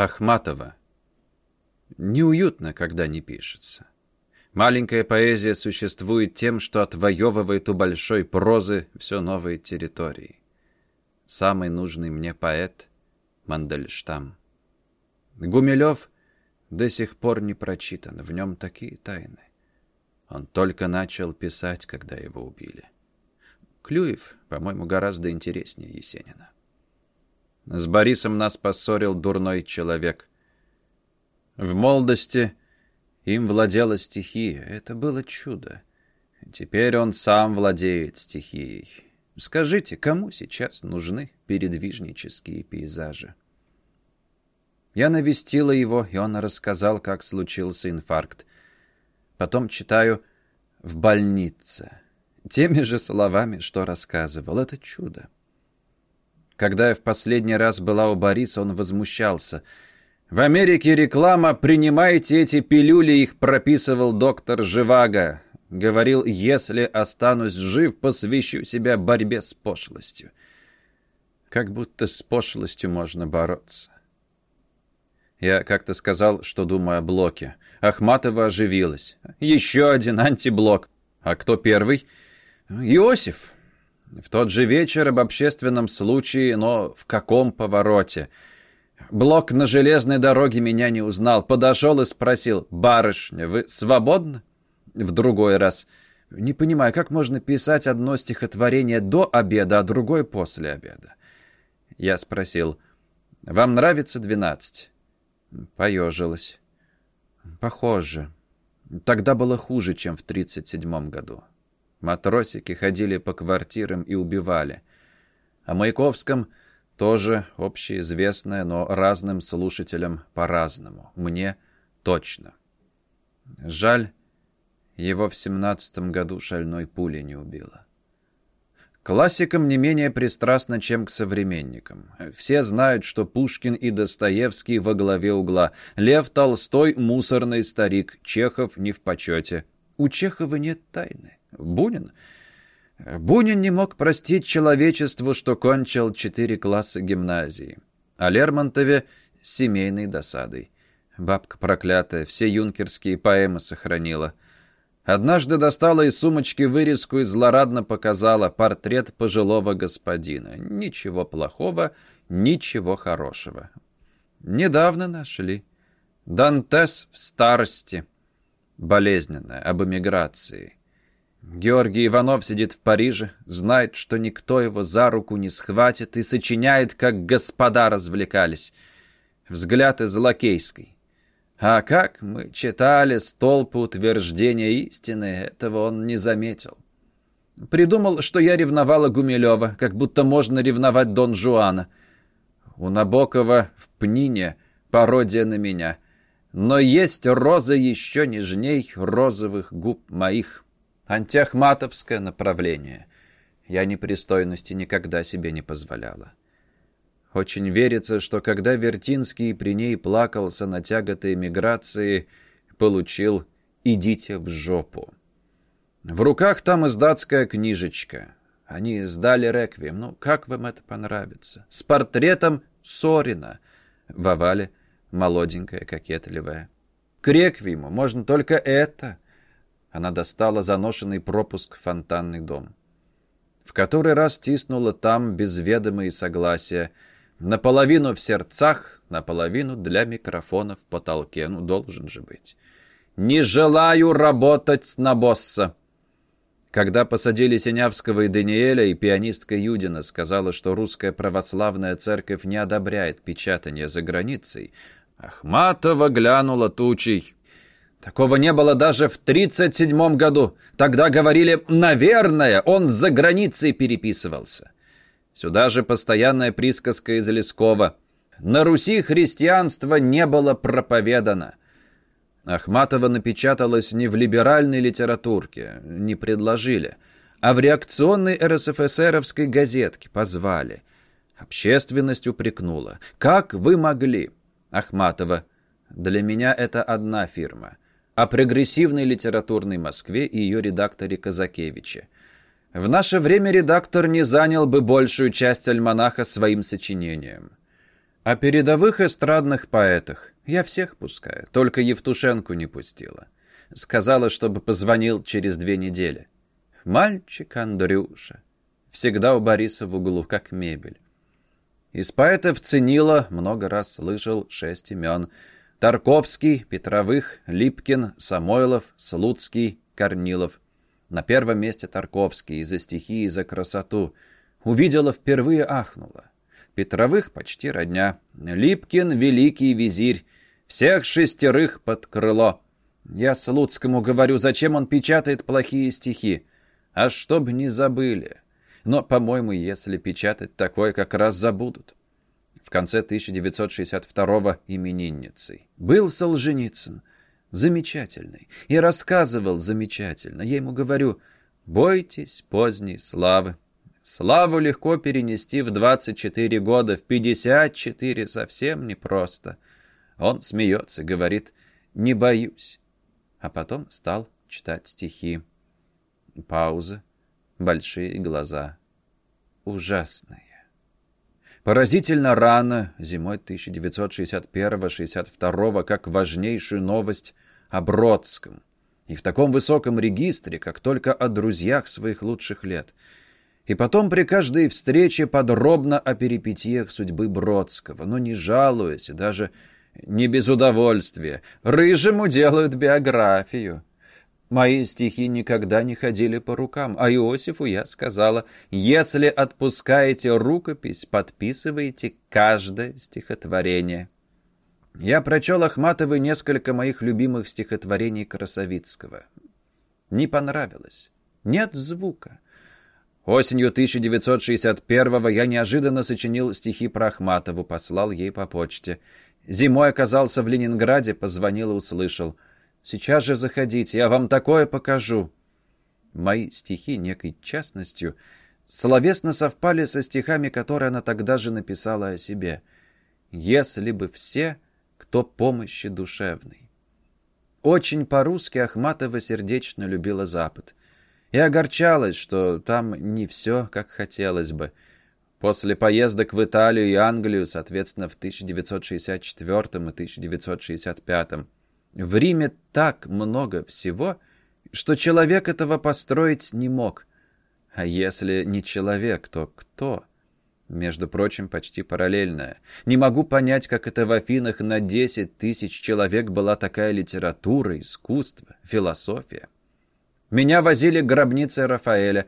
Ахматова. Неуютно, когда не пишется. Маленькая поэзия существует тем, что отвоевывает у большой прозы все новые территории. Самый нужный мне поэт — Мандельштам. Гумилев до сих пор не прочитан, в нем такие тайны. Он только начал писать, когда его убили. Клюев, по-моему, гораздо интереснее Есенина. С Борисом нас поссорил дурной человек. В молодости им владела стихия. Это было чудо. Теперь он сам владеет стихией. Скажите, кому сейчас нужны передвижнические пейзажи? Я навестила его, и он рассказал, как случился инфаркт. Потом читаю «В больнице». Теми же словами, что рассказывал. Это чудо. Когда я в последний раз была у Бориса, он возмущался. «В Америке реклама «Принимайте эти пилюли», их прописывал доктор Живаго. Говорил, если останусь жив, посвящу себя борьбе с пошлостью. Как будто с пошлостью можно бороться. Я как-то сказал, что думаю о блоке. Ахматова оживилась. Еще один антиблок. А кто первый? Иосиф. В тот же вечер об общественном случае, но в каком повороте. Блок на железной дороге меня не узнал. Подошел и спросил, «Барышня, вы свободны?» В другой раз. Не понимаю, как можно писать одно стихотворение до обеда, а другое после обеда? Я спросил, «Вам нравится двенадцать?» Поежилась. Похоже. Тогда было хуже, чем в тридцать седьмом году. Матросики ходили по квартирам и убивали. О Маяковском тоже общеизвестное, но разным слушателям по-разному. Мне точно. Жаль, его в семнадцатом году шальной пули не убило. Классикам не менее пристрастно, чем к современникам. Все знают, что Пушкин и Достоевский во главе угла. Лев Толстой – мусорный старик, Чехов не в почете. У Чехова нет тайны. Бунин? Бунин не мог простить человечеству, что кончил четыре класса гимназии. А Лермонтове — семейной досадой. Бабка проклятая, все юнкерские поэмы сохранила. Однажды достала из сумочки вырезку и злорадно показала портрет пожилого господина. Ничего плохого, ничего хорошего. Недавно нашли. Дантес в старости. Болезненная, об эмиграции. Георгий Иванов сидит в Париже, знает, что никто его за руку не схватит и сочиняет, как господа развлекались. Взгляд из Лакейской. А как мы читали столпы утверждения истины, этого он не заметил. Придумал, что я ревновала Гумилева, как будто можно ревновать Дон Жуана. У Набокова в Пнине пародия на меня. Но есть роза еще нежней розовых губ моих. Антиахматовское направление. Я непристойности никогда себе не позволяла. Очень верится, что когда Вертинский при ней плакался на тяготой эмиграции, получил «идите в жопу». В руках там издатская книжечка. Они издали реквием. Ну, как вам это понравится? С портретом Сорина. В овале молоденькая, кокетливая. К реквиему можно только это — она достала заношенный пропуск в фонтанный дом. В который раз тиснула там без ведома и согласия. Наполовину в сердцах, наполовину для микрофона в потолке. Ну, должен же быть. «Не желаю работать на босса!» Когда посадили Синявского и Даниэля, и пианистка Юдина сказала, что русская православная церковь не одобряет печатание за границей, Ахматова глянула тучей. Такого не было даже в 37 году. Тогда говорили «наверное, он за границей переписывался». Сюда же постоянная присказка из Лескова. «На Руси христианство не было проповедано». Ахматова напечаталась не в либеральной литературке, не предложили, а в реакционной РСФСРовской газетке позвали. Общественность упрекнула. «Как вы могли?» Ахматова. «Для меня это одна фирма» о прогрессивной литературной Москве и ее редакторе Казакевиче. В наше время редактор не занял бы большую часть альманаха своим сочинением. О передовых эстрадных поэтах. Я всех пускаю, только Евтушенку не пустила. Сказала, чтобы позвонил через две недели. Мальчик Андрюша. Всегда у Бориса в углу, как мебель. Из поэтов ценила, много раз слышал шесть имен. Тарковский, Петровых, Липкин, Самойлов, Слуцкий, Корнилов. На первом месте Тарковский, за стихи и за красоту. Увидела впервые, ахнула. Петровых почти родня. Липкин, великий визирь. Всех шестерых под крыло. Я Слуцкому говорю, зачем он печатает плохие стихи. А чтоб не забыли. Но, по-моему, если печатать такое, как раз забудут. В конце 1962-го именинницей. Был Солженицын. Замечательный. И рассказывал замечательно. Я ему говорю, бойтесь поздней славы. Славу легко перенести в 24 года, в 54 совсем непросто. Он смеется, говорит, не боюсь. А потом стал читать стихи. Пауза, большие глаза. Ужасные. Поразительно рано, зимой 1961-62, как важнейшую новость о Бродском. И в таком высоком регистре, как только о друзьях своих лучших лет. И потом при каждой встрече подробно о перипетиях судьбы Бродского, но не жалуясь и даже не без удовольствия. Рыжему делают биографию. Мои стихи никогда не ходили по рукам, а Иосифу я сказала, если отпускаете рукопись, подписывайте каждое стихотворение. Я прочел Ахматовой несколько моих любимых стихотворений Красовицкого. Не понравилось. Нет звука. Осенью 1961-го я неожиданно сочинил стихи про Ахматову, послал ей по почте. Зимой оказался в Ленинграде, позвонил и услышал — Сейчас же заходите, я вам такое покажу». Мои стихи некой частностью словесно совпали со стихами, которые она тогда же написала о себе. «Если бы все, кто помощи душевной». Очень по-русски Ахматова сердечно любила Запад. И огорчалась, что там не все, как хотелось бы. После поездок в Италию и Англию, соответственно, в 1964 и 1965 в Риме так много всего, что человек этого построить не мог. А если не человек, то кто? Между прочим, почти параллельная. Не могу понять, как это в Афинах на 10 тысяч человек была такая литература, искусство, философия. Меня возили к гробнице Рафаэля.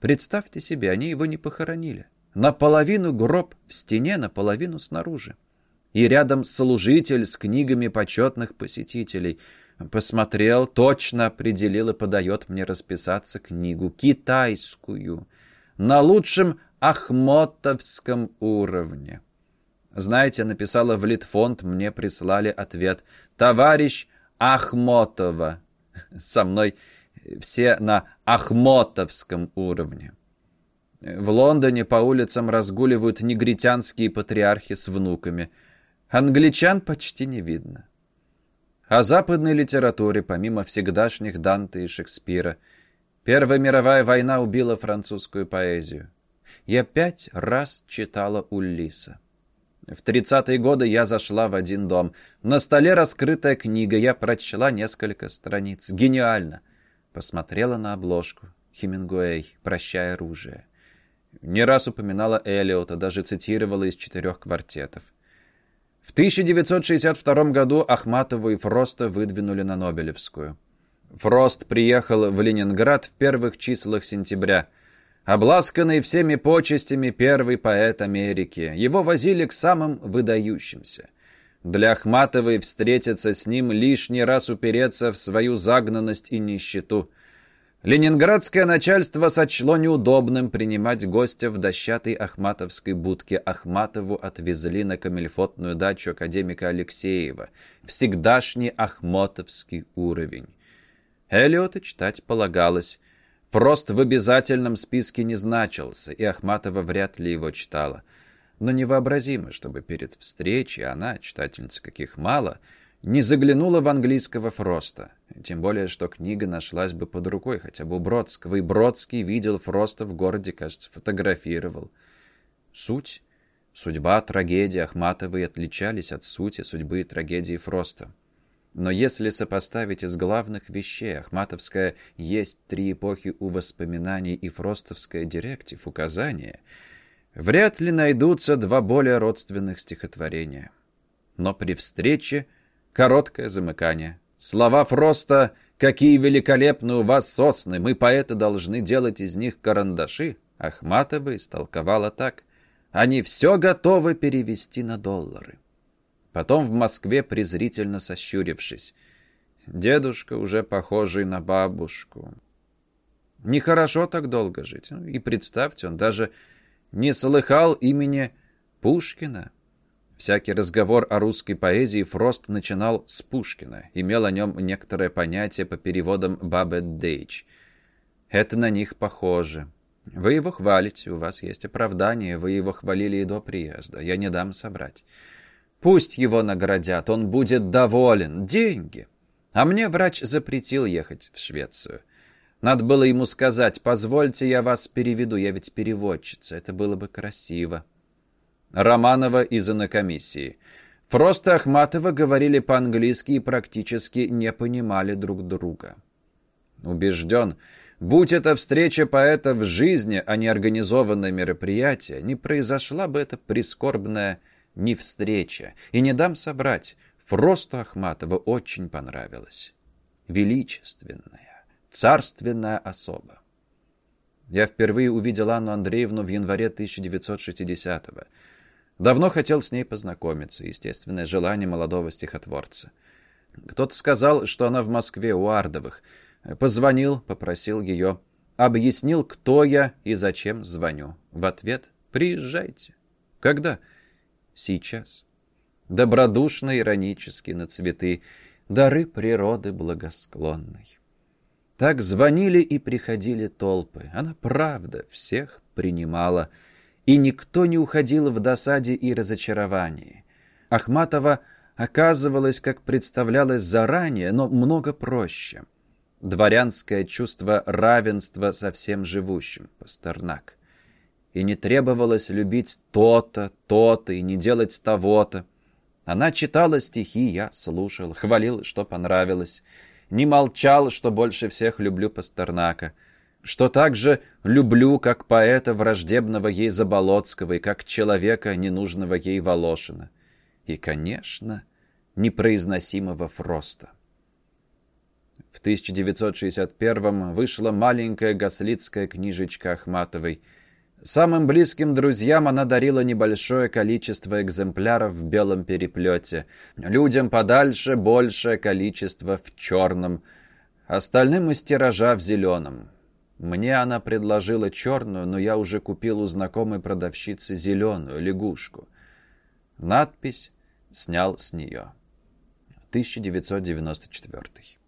Представьте себе, они его не похоронили. Наполовину гроб в стене, наполовину снаружи и рядом служитель с книгами почетных посетителей. Посмотрел, точно определил и подает мне расписаться книгу, китайскую, на лучшем ахмотовском уровне. Знаете, написала в Литфонд, мне прислали ответ. «Товарищ Ахмотова». Со мной все на ахмотовском уровне. В Лондоне по улицам разгуливают негритянские патриархи с внуками – Англичан почти не видно. О западной литературе, помимо всегдашних Данте и Шекспира, Первая мировая война убила французскую поэзию. Я пять раз читала Уллиса. В тридцатые годы я зашла в один дом. На столе раскрытая книга, я прочла несколько страниц. Гениально. Посмотрела на обложку. Хемингуэй, «Прощай оружие». Не раз упоминала Элиота, даже цитировала из четырех квартетов. В 1962 году Ахматову и Фроста выдвинули на Нобелевскую. Фрост приехал в Ленинград в первых числах сентября. Обласканный всеми почестями первый поэт Америки. Его возили к самым выдающимся. Для Ахматовой встретиться с ним лишний раз упереться в свою загнанность и нищету – Ленинградское начальство сочло неудобным принимать гостя в дощатой ахматовской будке. Ахматову отвезли на камельфотную дачу академика Алексеева. Всегдашний ахмотовский уровень. Эллиота читать полагалось. Фрост в обязательном списке не значился, и Ахматова вряд ли его читала. Но невообразимо, чтобы перед встречей она, читательница каких мало, не заглянула в английского Фроста. Тем более, что книга нашлась бы под рукой хотя бы у Бродского, и Бродский видел Фроста в городе, кажется, фотографировал. Суть Судьба, трагедии Ахматовой отличались от сути судьбы и трагедии Фроста. Но если сопоставить из главных вещей, Ахматовская «Есть три эпохи у воспоминаний» и Фростовская «Директив» указания, вряд ли найдутся два более родственных стихотворения. Но при встрече короткое замыкание. Слова Фроста «Какие великолепны у вас сосны! Мы, поэты, должны делать из них карандаши!» Ахматова истолковала так. «Они все готовы перевести на доллары». Потом в Москве, презрительно сощурившись. Дедушка уже похожий на бабушку. Нехорошо так долго жить. Ну, и представьте, он даже не слыхал имени Пушкина. Всякий разговор о русской поэзии Фрост начинал с Пушкина, имел о нем некоторое понятие по переводам Бабет Дейч. Это на них похоже. Вы его хвалите, у вас есть оправдание, вы его хвалили и до приезда, я не дам соврать. Пусть его наградят, он будет доволен. Деньги. А мне врач запретил ехать в Швецию. Надо было ему сказать, позвольте, я вас переведу, я ведь переводчица, это было бы красиво. Романова из инокомиссии. Фрост и Ахматова говорили по-английски и практически не понимали друг друга. Убежден, будь это встреча поэта в жизни, а не организованное мероприятие, не произошла бы эта прискорбная ни встреча. И не дам собрать, Фросту Ахматова очень понравилось. Величественная, царственная особа. Я впервые увидел Анну Андреевну в январе 1960-го. Давно хотел с ней познакомиться, естественное желание молодого стихотворца. Кто-то сказал, что она в Москве у Ардовых. Позвонил, попросил ее. Объяснил, кто я и зачем звоню. В ответ «Приезжайте». «Когда?» сейчас. Добродушно иронически на цветы, дары природы благосклонной. Так звонили и приходили толпы. Она, правда, всех принимала. И никто не уходил в досаде и разочаровании. Ахматова оказывалась, как представлялось заранее, но много проще. Дворянское чувство равенства со всем живущим, Пастернак и не требовалось любить то-то, то-то и не делать того-то. Она читала стихи, я слушал, хвалил, что понравилось. Не молчал, что больше всех люблю Пастернака. Что также люблю, как поэта враждебного ей Заболоцкого и как человека, ненужного ей Волошина. И, конечно, непроизносимого Фроста. В 1961 вышла маленькая гаслицкая книжечка Ахматовой – Самым близким друзьям она дарила небольшое количество экземпляров в белом переплете. Людям подальше большее количество в черном. Остальным из тиража в зеленом. Мне она предложила черную, но я уже купил у знакомой продавщицы зеленую лягушку. Надпись снял с нее. 1994